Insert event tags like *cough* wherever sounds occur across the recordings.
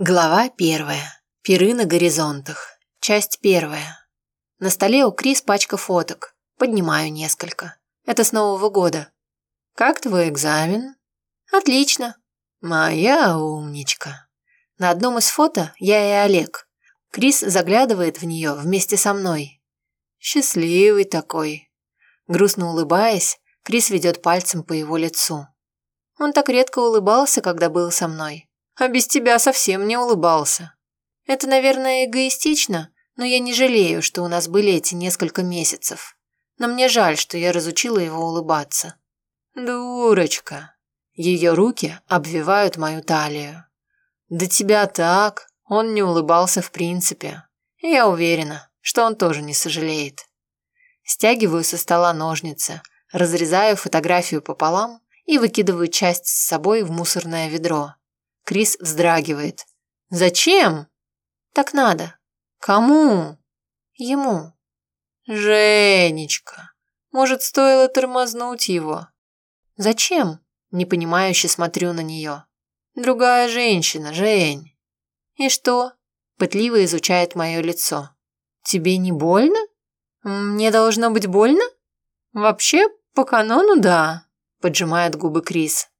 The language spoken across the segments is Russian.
Глава первая. Пиры на горизонтах. Часть первая. На столе у Крис пачка фоток. Поднимаю несколько. Это с Нового года. «Как твой экзамен?» «Отлично». «Моя умничка». На одном из фото я и Олег. Крис заглядывает в нее вместе со мной. Счастливый такой. Грустно улыбаясь, Крис ведет пальцем по его лицу. Он так редко улыбался, когда был со мной а без тебя совсем не улыбался. Это, наверное, эгоистично, но я не жалею, что у нас были эти несколько месяцев. Но мне жаль, что я разучила его улыбаться. Дурочка. Ее руки обвивают мою талию. Да тебя так, он не улыбался в принципе. Я уверена, что он тоже не сожалеет. Стягиваю со стола ножницы, разрезаю фотографию пополам и выкидываю часть с собой в мусорное ведро. Крис вздрагивает. «Зачем?» «Так надо». «Кому?» «Ему». «Женечка, может, стоило тормознуть его?» «Зачем?» Непонимающе смотрю на нее. «Другая женщина, Жень». «И что?» Пытливо изучает мое лицо. «Тебе не больно? Мне должно быть больно?» «Вообще, по канону, да», поджимает губы Крис.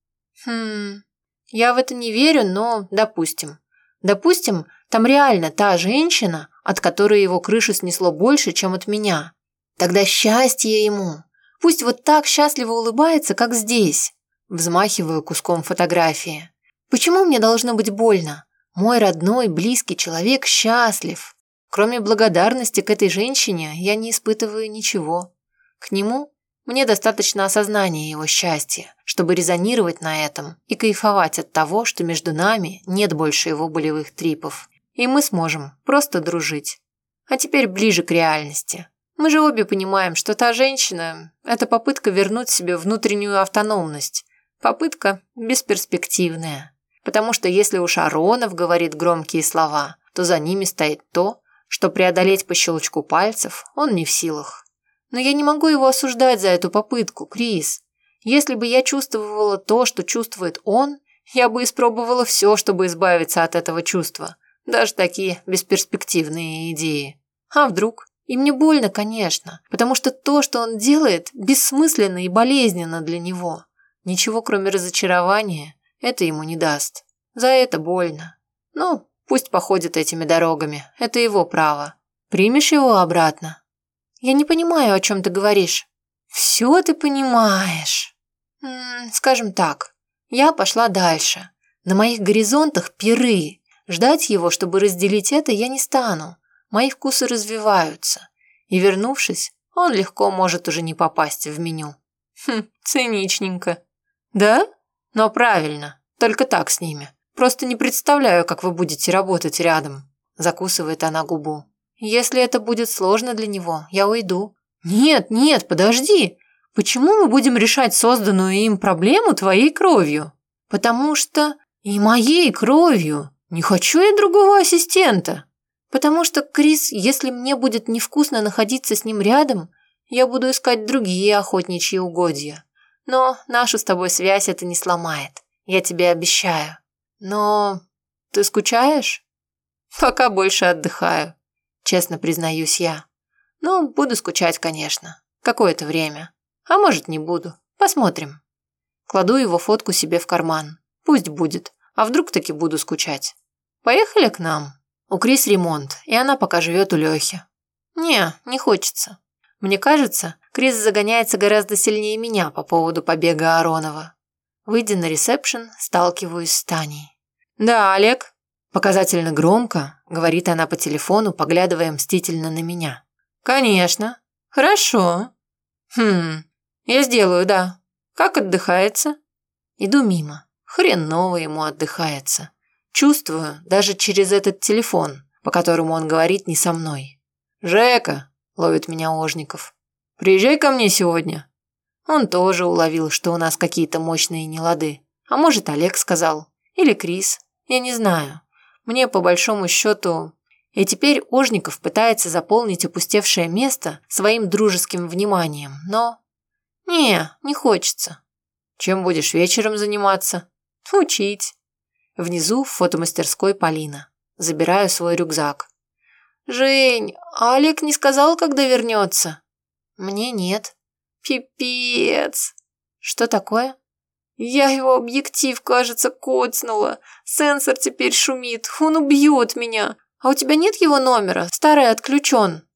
«Хм, я в это не верю, но допустим. Допустим, там реально та женщина, от которой его крышу снесло больше, чем от меня. Тогда счастье ему. Пусть вот так счастливо улыбается, как здесь. Взмахиваю куском фотографии. Почему мне должно быть больно? Мой родной, близкий человек счастлив. Кроме благодарности к этой женщине, я не испытываю ничего. К нему мне достаточно осознания его счастья, чтобы резонировать на этом и кайфовать от того, что между нами нет больше его болевых трипов, и мы сможем просто дружить. А теперь ближе к реальности. Мы же обе понимаем, что та женщина – это попытка вернуть себе внутреннюю автономность. Попытка бесперспективная. Потому что если уж Аронов говорит громкие слова, то за ними стоит то, что преодолеть по щелчку пальцев он не в силах. Но я не могу его осуждать за эту попытку, Крис. Если бы я чувствовала то, что чувствует он, я бы испробовала все, чтобы избавиться от этого чувства. Даже такие бесперспективные идеи. А вдруг? И мне больно, конечно, потому что то, что он делает, бессмысленно и болезненно для него. Ничего, кроме разочарования, это ему не даст. За это больно. Ну, пусть походит этими дорогами, это его право. Примешь его обратно? Я не понимаю, о чем ты говоришь. Все ты понимаешь. М -м, скажем так, я пошла дальше. На моих горизонтах пиры. Ждать его, чтобы разделить это, я не стану. Мои вкусы развиваются. И вернувшись, он легко может уже не попасть в меню. Хм, циничненько. Да? Но правильно. Только так с ними. Просто не представляю, как вы будете работать рядом. Закусывает она губу. Если это будет сложно для него, я уйду. Нет, нет, подожди. Почему мы будем решать созданную им проблему твоей кровью? Потому что и моей кровью. Не хочу я другого ассистента. Потому что, Крис, если мне будет невкусно находиться с ним рядом, я буду искать другие охотничьи угодья. Но нашу с тобой связь это не сломает. Я тебе обещаю. Но ты скучаешь? Пока больше отдыхаю честно признаюсь я. Ну, буду скучать, конечно. Какое-то время. А может, не буду. Посмотрим. Кладу его фотку себе в карман. Пусть будет. А вдруг таки буду скучать. Поехали к нам. У Крис ремонт, и она пока живет у Лехи. Не, не хочется. Мне кажется, Крис загоняется гораздо сильнее меня по поводу побега Аронова. Выйдя на ресепшн, сталкиваюсь с Таней. «Да, Олег?» Показательно громко, говорит она по телефону, поглядывая мстительно на меня. Конечно. Хорошо. Хм, я сделаю, да. Как отдыхается? Иду мимо. Хреново ему отдыхается. Чувствую даже через этот телефон, по которому он говорит не со мной. «Жека!» – ловит меня Ожников. «Приезжай ко мне сегодня». Он тоже уловил, что у нас какие-то мощные нелады. А может, Олег сказал. Или Крис. Я не знаю. Мне, по большому счету... И теперь Ожников пытается заполнить опустевшее место своим дружеским вниманием, но... Не, не хочется. Чем будешь вечером заниматься? Учить. Внизу в фотомастерской Полина. Забираю свой рюкзак. «Жень, а Олег не сказал, когда вернется?» «Мне нет». «Пипец!» «Что такое?» «Я его объектив, кажется, коцнула. Сенсор теперь шумит. Он убьет меня. А у тебя нет его номера? Старый отключен».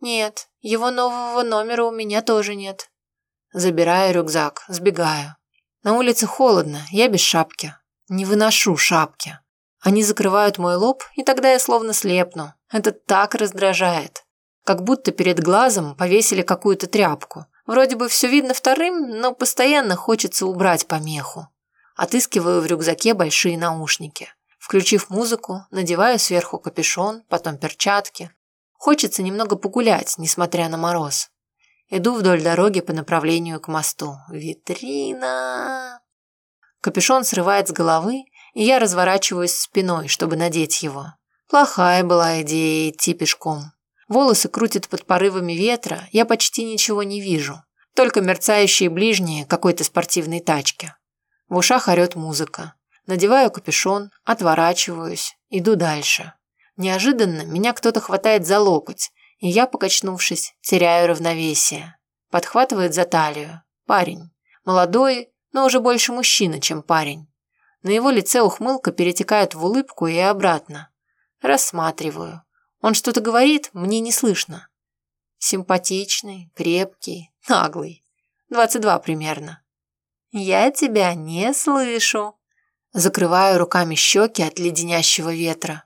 «Нет, его нового номера у меня тоже нет». Забираю рюкзак, сбегаю. На улице холодно, я без шапки. Не выношу шапки. Они закрывают мой лоб, и тогда я словно слепну. Это так раздражает. Как будто перед глазом повесили какую-то тряпку. Вроде бы все видно вторым, но постоянно хочется убрать помеху. Отыскиваю в рюкзаке большие наушники. Включив музыку, надеваю сверху капюшон, потом перчатки. Хочется немного погулять, несмотря на мороз. Иду вдоль дороги по направлению к мосту. Витрина! Капюшон срывает с головы, и я разворачиваюсь спиной, чтобы надеть его. Плохая была идея идти пешком. Волосы крутят под порывами ветра, я почти ничего не вижу. Только мерцающие ближние какой-то спортивной тачки. В ушах орёт музыка. Надеваю капюшон, отворачиваюсь, иду дальше. Неожиданно меня кто-то хватает за локоть, и я, покачнувшись, теряю равновесие. Подхватывает за талию. Парень. Молодой, но уже больше мужчина, чем парень. На его лице ухмылка перетекает в улыбку и обратно. Рассматриваю. Он что-то говорит, мне не слышно. Симпатичный, крепкий, наглый. 22 примерно. «Я тебя не слышу». Закрываю руками щеки от леденящего ветра.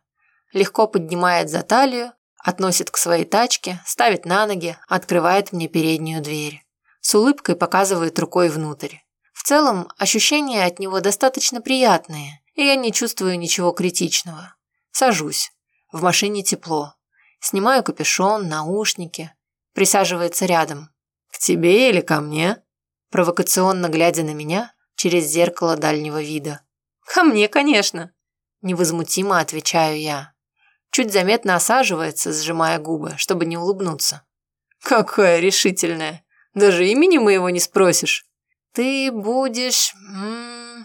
Легко поднимает за талию, относит к своей тачке, ставит на ноги, открывает мне переднюю дверь. С улыбкой показывает рукой внутрь. В целом, ощущения от него достаточно приятные, и я не чувствую ничего критичного. Сажусь. В машине тепло. Снимаю капюшон, наушники. Присаживается рядом. «К тебе или ко мне?» Провокационно глядя на меня через зеркало дальнего вида. «Ко мне, конечно!» Невозмутимо отвечаю я. Чуть заметно осаживается, сжимая губы, чтобы не улыбнуться. «Какая решительная! Даже имени моего не спросишь!» «Ты будешь...» М -м,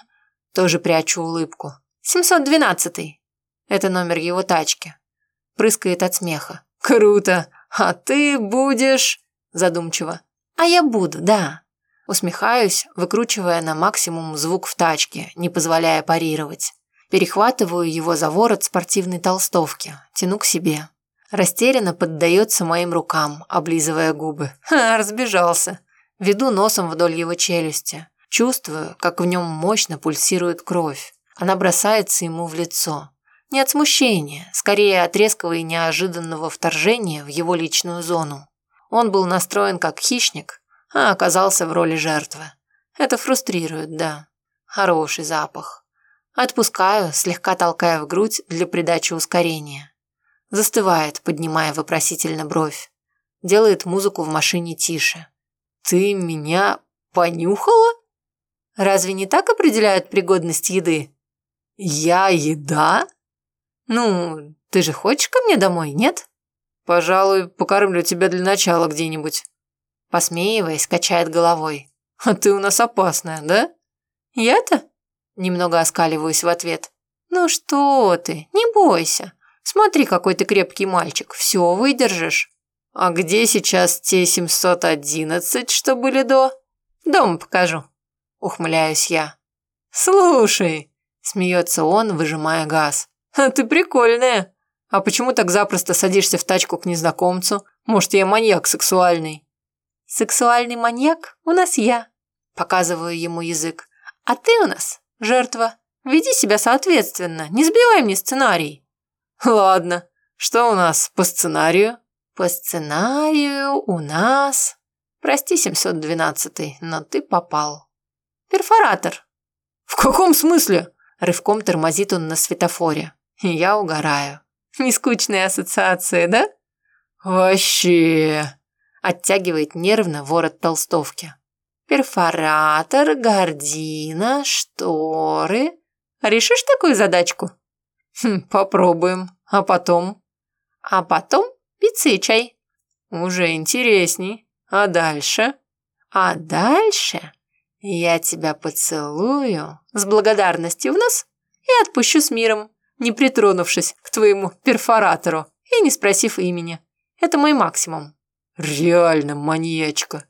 Тоже прячу улыбку. «712-й». Это номер его тачки. Прыскает от смеха. «Круто! А ты будешь...» Задумчиво. «А я буду, да». Усмехаюсь, выкручивая на максимум звук в тачке, не позволяя парировать. Перехватываю его за ворот спортивной толстовки, тяну к себе. Растерянно поддается моим рукам, облизывая губы. Ха, разбежался. Веду носом вдоль его челюсти. Чувствую, как в нем мощно пульсирует кровь. Она бросается ему в лицо. Не от смущения, скорее от резкого и неожиданного вторжения в его личную зону. Он был настроен как хищник, а оказался в роли жертвы. Это фрустрирует, да. Хороший запах. Отпускаю, слегка толкая в грудь для придачи ускорения. Застывает, поднимая вопросительно бровь. Делает музыку в машине тише. «Ты меня понюхала?» «Разве не так определяют пригодность еды?» «Я еда?» «Ну, ты же хочешь ко мне домой, нет?» «Пожалуй, покормлю тебя для начала где-нибудь». Посмеиваясь, качает головой. «А ты у нас опасная, да?» «Я-то?» Немного оскаливаюсь в ответ. «Ну что ты, не бойся. Смотри, какой ты крепкий мальчик, все выдержишь». «А где сейчас те 711, что были до?» «Дом покажу», – ухмыляюсь я. «Слушай», – смеется он, выжимая газ. «А *laughs* ты прикольная. А почему так запросто садишься в тачку к незнакомцу? Может, я маньяк сексуальный?» «Сексуальный маньяк у нас я», – показываю ему язык. «А ты у нас жертва. Веди себя соответственно, не сбивай мне сценарий». «Ладно. Что у нас по сценарию?» По сценарию у нас... Прости, 712 но ты попал. Перфоратор. В каком смысле? Рывком тормозит он на светофоре. Я угораю. Нескучные ассоциации, да? Вообще. Оттягивает нервно ворот толстовки. Перфоратор, гордина, шторы. Решишь такую задачку? Хм, попробуем. А потом? А потом Пиццы и чай. Уже интересней. А дальше? А дальше я тебя поцелую с благодарностью в нос и отпущу с миром, не притронувшись к твоему перфоратору и не спросив имени. Это мой максимум». «Реально маньячка»,